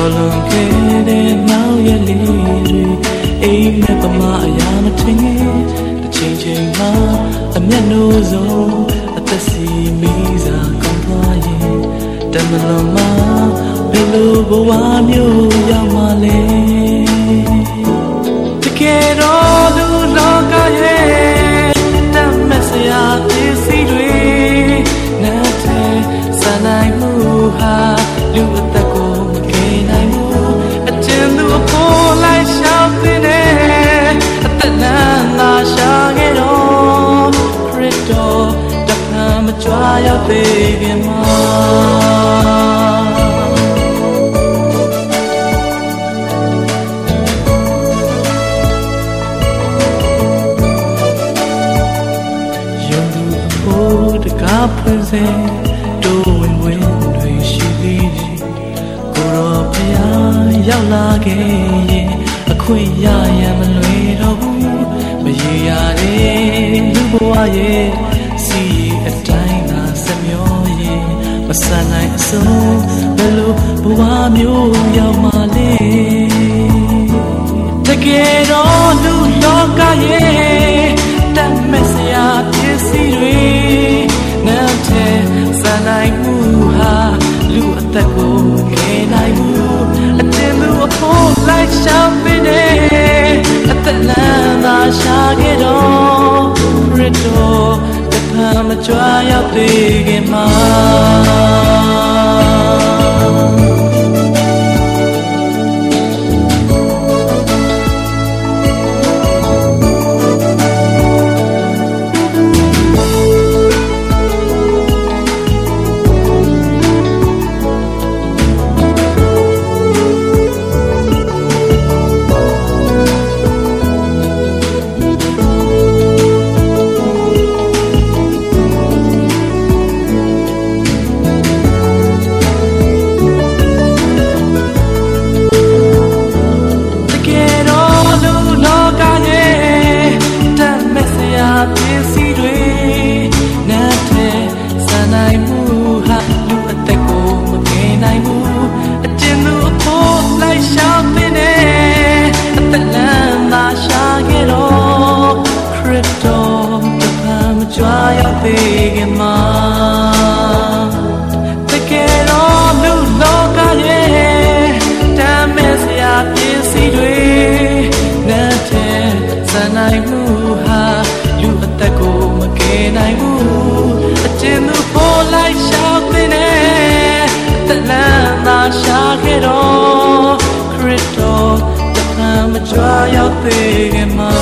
ခဲ့တဲ့နောက်ရလေးတွေအိမ်မက်ပမာအရာမထင်ခဲ့တစ်ချိန်ချိန်မှာအမျက်နှိုးဆုံးအသက်စီမိစားကောင်းသွားရင်တမလွန်မှာဘယ်လိုဘဝမျိုးရောက်မှလဲတကယ်တော့လူလောကရဲ့တတ်မစရာပစ္စည်းတွေနဲ့တဲ့စနိုင်မှုဟာလူ ရောက်သေးခင်မှာယုံသူအဖို့တကားဖွင့်စေတိုးဝင်ဝင်တွေရှိသေးတယ်ကိုရောဖျားရောက်လာခဲ့ရင်အခွင့်ရရမလွေတော့ဘူးမရေရတဲ့လူဘဝရဲ့ မဆန်နိုင်အစုံဘယ်လိုဘဝမျိုးရောက်မှလဲတကယ်တော့လူလောကရဲ့တတ်မစရာပစ္စည်းတွေနဲ့တဲ့စနိုင်မှုဟာလူအသက်ကိုကယ်နိုင်မှုအတင်သူအဖို့လိုက်ရှောင်ပေးတဲ့အသက်လမ်းသာရှာခဲ့တော့ခရစ်တော် တဖန်မကြွားရောက်သေးခင်မှာ မှာတကယ်တော့လူလောကရဲ့တမ်းမဲ့စရာပစ္စည်းတွေနဲ့တဲ့စနိုင်မှုဟာလူအသက်ကိုမကယ်နိုင်ဘူးအကျဉ်းသူပေါ်လိုက်ရှောက်နေတဲ့အသက်လမ်းသာရှာခဲ့တော့ခရစ်တော်တဖန်မကြွားရောက်သေးခင်မှာ